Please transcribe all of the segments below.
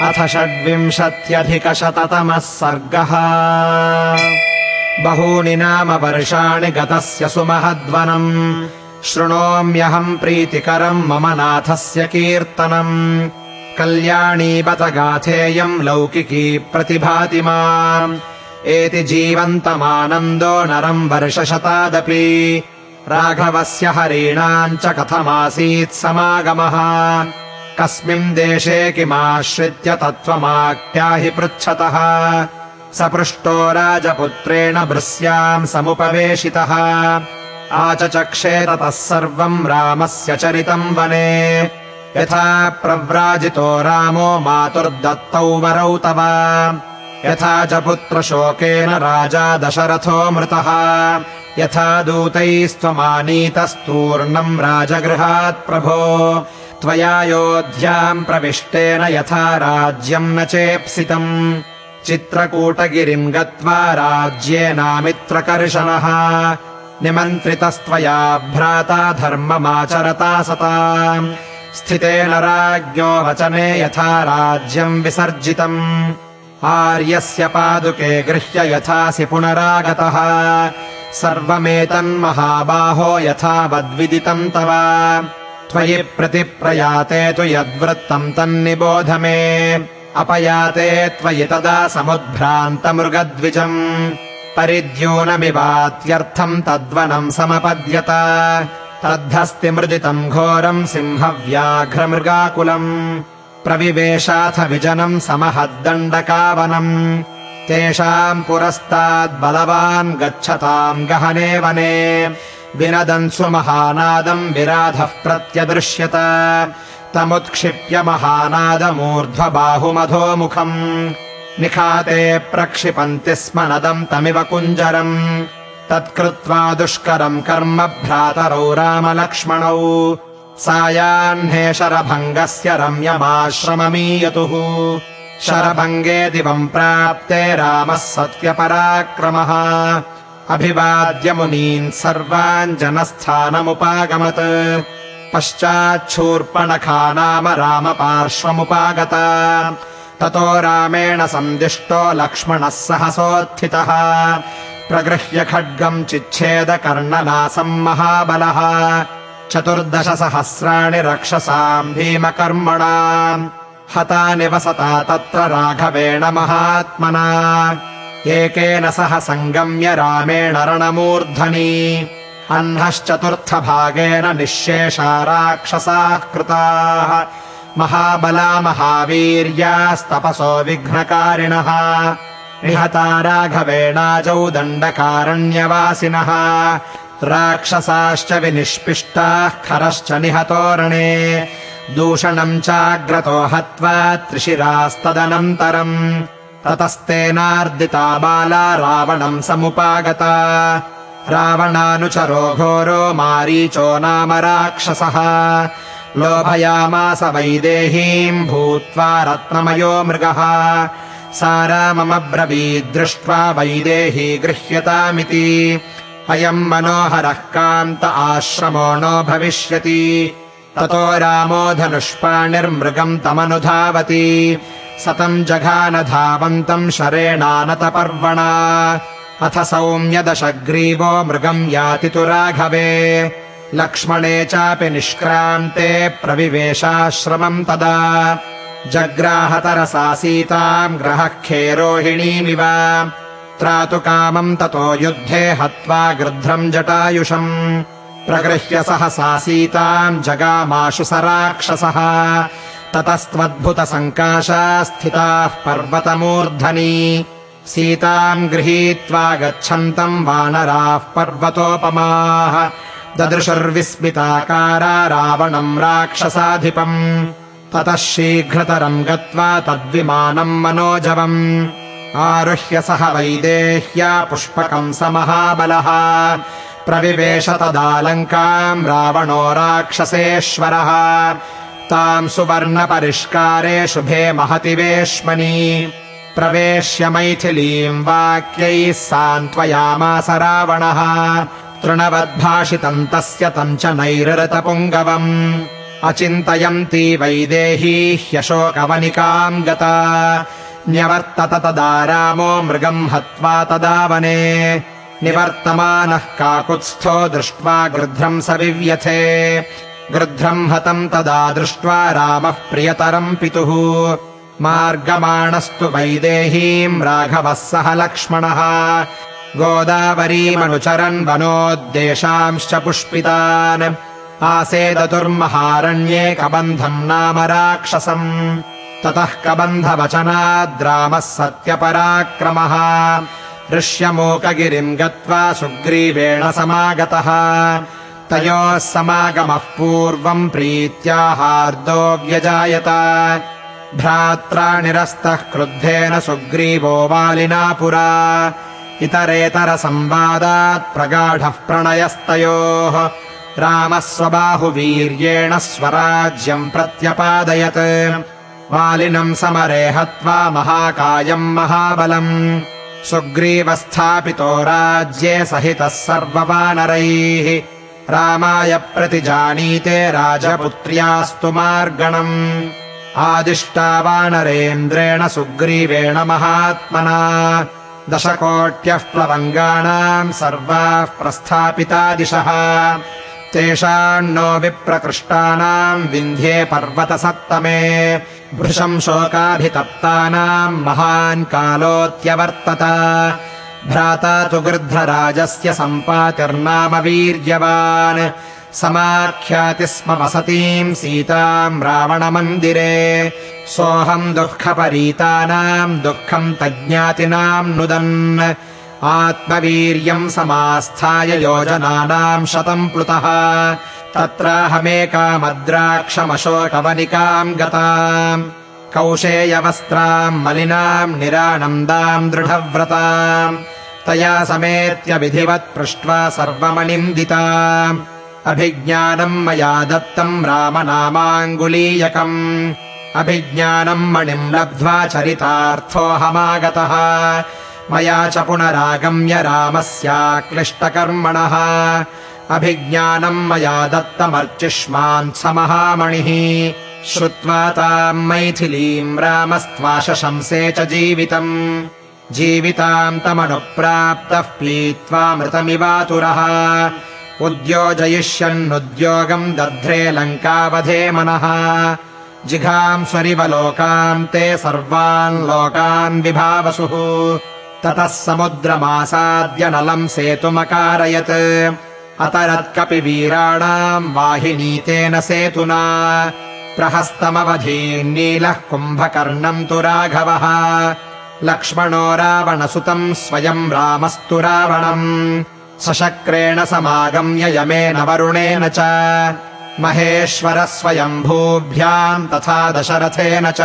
अथ षड्विंशत्यधिकशततमः सर्गः। बहूनि नाम वर्षाणि गतस्य सुमहद्वनम् शृणोम्यहम् प्रीतिकरम् मम नाथस्य कीर्तनम्। कल्याणी बत गाथेयम् लौकिकी प्रतिभाति माम्। एति जीवन्तमानन्दो नरम् वर्षशतादपि। राघवस्य हरीणाम् च कथमासीत् समागमः कस्मिन् देशे किमाश्रित्य तत्त्वमाख्याहि पृच्छतः। स पृष्टो राजपुत्रेण भृस्याम् समुपवेशितः। आचचक्षे ततः सर्वम् रामस्य चरितम् वने। यथा प्रव्राजितो रामो मातुर्दत्तौ वरौ तव। यथा च पुत्रशोकेन राजा दशरथो मृतः। यथा दूतैस्त्वमानीतस्तूर्णम् राजगृहात् प्रभो त्वयायोध्याम् प्रविष्टेन यथा राज्यम् न चेप्सितम्। चित्रकूटगिरिम् गत्वा राज्येनामित्रकर्शनः निमन्त्रितस्त्वया भ्राता धर्ममाचरता सता। स्थितेन राज्ञो वचने यथा राज्यम् विसर्जितम्। आर्यस्य पादुके गृह्य यथासि पुनरागतः। सर्वमेतन्महाबाहो यथा वद्विदितम् तव त्वयि प्रतिप्रयाते तु यद्वृत्तम् तन्निबोध मे। अपयाते त्वयि तदा समुद्भ्रान्तमृगद्विजम्। परिद्यूनमिवात्यर्थम् तद्वनम् समपद्यत। तद्धस्ति मृदितम् घोरम् सिंहव्याघ्रमृगाकुलम्। प्रविवेशाथ विजनम् समहद्दण्डकावनम्। तेषाम् पुरस्ताद्बलवान् गच्छताम् गहने वने विनदन् सुमहानादम् विराधः प्रत्यदृश्यत। तमुत्क्षिप्य महानादमूर्ध्वबाहुमधोमुखम्। निखाते प्रक्षिपन्ति स्म नदम् तमिव कुञ्जरम्। तत्कृत्वा दुष्करम् कर्म भ्रातरौ रामलक्ष्मणौ। सायाह्ने शरभङ्गस्य रम्यमाश्रममीयतुः। शरभङ्गे दिवम् प्राप्ते रामः सत्यपराक्रमः अभिवाद्य मुनीन् सर्वान् जनस्थानमुपागमत्। पश्चाच्छूर्पणखा नाम रामपार्श्वमुपागत ततो रामेण सन्दिष्टो लक्ष्मणः सहसोत्थितः। प्रगृह्य खड्गम् चिच्छेदकर्णनासम् महाबलः। चतुर्दशसहस्राणि रक्षसाम् भीमकर्मणा। हतानि वसता तत्र राघवेण महात्मना एकेन सह सङ्गम्य रामेण रणमूर्धनि अह्नश्चतुर्थभागेन निःशेषा राक्षसाः कृताः। महाबला महावीर्यास्तपसो विघ्नकारिणः। निहता राघवेणाजौ दण्डकारण्यवासिनः। राक्षसाश्च विनिष्पिष्टाः खरश्च निहतोरणे। दूषणम् चाग्रतो हत्वा त्रिशिरास्तदनन्तरम् ततस्तेनार्दिता बाला रावणम् समुपागता। रावणानुचरो घोरो मारीचो नाम राक्षसः। लोभयामास वैदेहीम् भूत्वा रत्नमयो मृगः। सा राममब्रवीद्दृष्ट्वा वैदेही गृह्यतामिति। अयम् मनोहरः कान्त आश्रमो नो भविष्यति। ततो रामो धनुष्पाणिर्मृगम् तमनुधावति सतम् जघानधावन्तम् शरेणानतपर्वणा। अथ सौम्यदशग्रीवो मृगम् याति तु राघवे। लक्ष्मणे चापि निष्क्रान्ते प्रविवेशाश्रमम् तदा। जग्राहतरसा सीताम् ग्रहखे रोहिणीमिव। त्रातु कामम् ततो युद्धे हत्वा गृध्रम् जटायुषम्। प्रगृह्य सहसा सीताम् जगामाशु स राक्षसः ततस्त्वद्भुतसङ्काशा स्थिताः पर्वतमूर्धनि। सीताम् गृहीत्वा गच्छन्तम् वानराः पर्वतोपमाः। ददृशुर्विस्मिताकारा रावणम् राक्षसाधिपम्। ततः शीघ्रतरम् गत्वा तद्विमानम् मनोजवम्। आरुह्य सह वैदेह्या पुष्पकम् स महाबलः प्रविवेश तदालङ्काम् रावणो राक्षसेश्वरः ताम् सुवर्णपरिष्कारे शुभे महति वेश्मनि। प्रवेश्य मैथिलीम् वाक्यैः सान्त्वयामास रावणः। तृणवद्भाषितम् तस्य तम् च नैरृतपुङ्गवम्। अचिन्तयन्ती वैदेही ह्यशोकवनिकाम् गता। न्यवर्तत तदा रामो मृगम् हत्वा तदा वने। निवर्तमानः काकुत्स्थो दृष्ट्वा गृध्रम् स विव्यथे गृध्रम् हतम् तदा दृष्ट्वा रामः प्रियतरम् पितुः। मार्गमाणस्तु वैदेहीम् राघवः सह लक्ष्मणः। गोदावरीमनुचरन् वनोद्देशांश्च पुष्पितान्। आसेदतुर्महारण्ये कबन्धम् नाम राक्षसम्। ततः कबन्धवचनाद्रामः सत्यपराक्रमः। ऋष्यमूकगिरिम् गत्वा सुग्रीवेण समागतः तयोः समागमः पूर्वम् प्रीत्याहार्दो व्यजायत। भ्रात्रा निरस्तः क्रुद्धेन सुग्रीवो वालिना पुरा। इतरेतरसंवादात् प्रगाढः प्रणयस्तयोः। रामः स्वबाहुवीर्येण स्वराज्यम् प्रत्यपादयत्। वालिनम् समरे हत्वा महाकायम् महाबलम्। सुग्रीवस्थापितो राज्ये सहितः सर्ववानरैः रामाय प्रतिजानीते राजपुत्र्यास्तु मार्गणम् आदिष्टा वानरेन्द्रेण सुग्रीवेण महात्मना दशकोट्यः प्लवङ्गाणाम् सर्वाः प्रस्थापिता दिशः। तेषान्नो विप्रकृष्टानाम् विन्ध्ये पर्वतसप्तमे भृशम् शोकाभितप्तानाम् महान् कालोऽत्यवर्तत भ्राता तु गृध्रराजस्य सम्पातिर्नाम वीर्यवान्। समाख्याति स्म वसतीम् सीताम् रावणमन्दिरे। सोऽहम् दुःखपरीतानाम् दुःखम् तज्ज्ञातिनाम् नुदन्। आत्मवीर्यम् समास्थाय योजनानाम् शतम् प्लुतः। तत्राहमेकामद्राक्षमशोकवनिकाम् गताम् कौशेयवस्त्राम् मलिनाम् निरानन्दाम् दृढव्रताम् तया समेत्य विधिवत् पृष्ट्वा सर्वमनिन्दिताम्। अभिज्ञानम् मया दत्तम् रामनामाङ्गुलीयकम्। अभिज्ञानम् मणिम् लब्ध्वा चरितार्थोऽहमागतः। मया च पुनरागम्य रामस्याक्लिष्टकर्मणः। अभिज्ञानम् मया दत्तमर्चिष्मान् स महामणिः श्रुत्वा ताम् मैथिलीम् रामस्त्वाशशंसे च जीवितम्। जीविताम् तमनुप्राप्तः पीत्वा मृतमिवातुरः। उद्योजयिष्यन्नुद्योगम् दध्रे लङ्कावधे मनः। जिघाम् स्वरिवलोकाम् ते सर्वान् लोकान् विभावसुः। ततः समुद्रमासाद्य नलम् सेतुमकारयत्। अतरत्कपि वीराणाम् वाहिनीतेन सेतुना प्रहस्तमवधीन्नीलः कुम्भकर्णम् तु राघवः। लक्ष्मणो रावणसुतम् स्वयम् रामस्तु रावणम्। सशक्रेण समागम्य यमेन वरुणेन च। महेश्वरः स्वयम्भूभ्याम् तथा दशरथेन च।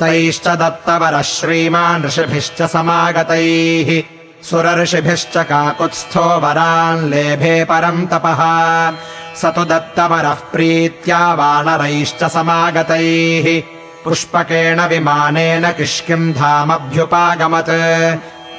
तैश्च दत्तवरः श्रीमान् ऋषिभिश्च समागतैः सुरर्षिभिश्च काकुत्स्थो वरान् लेभे परम् तपः। स तु दत्तवरः प्रीत्या वानरैश्च समागतैः। पुष्पकेण विमानेन किष्किम् धामभ्युपागमत्।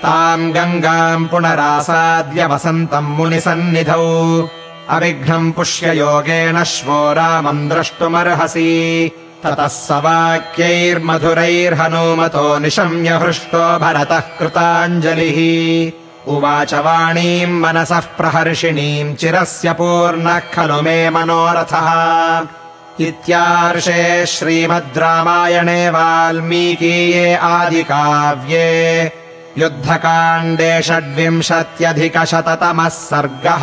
ताम् गङ्गाम् पुनरासाद्य वसन्तम् मुनिसन्निधौ। अविघ्नम् पुष्ययोगेन श्वो रामम् द्रष्टुमर्हसि ततः स वाक्यैर्मधुरैर्हनूमतो निशम्य हृष्टो भरतः कृताञ्जलिः। उवाच वाणीम् मनसः प्रहर्षिणीम् चिरस्य पूर्णः खलु मे मनोरथः। इत्यार्षे श्रीमद् रामायणे वाल्मीकीये आदिकाव्ये। युद्धकाण्डे षड्विंशत्यधिकशततमः सर्गः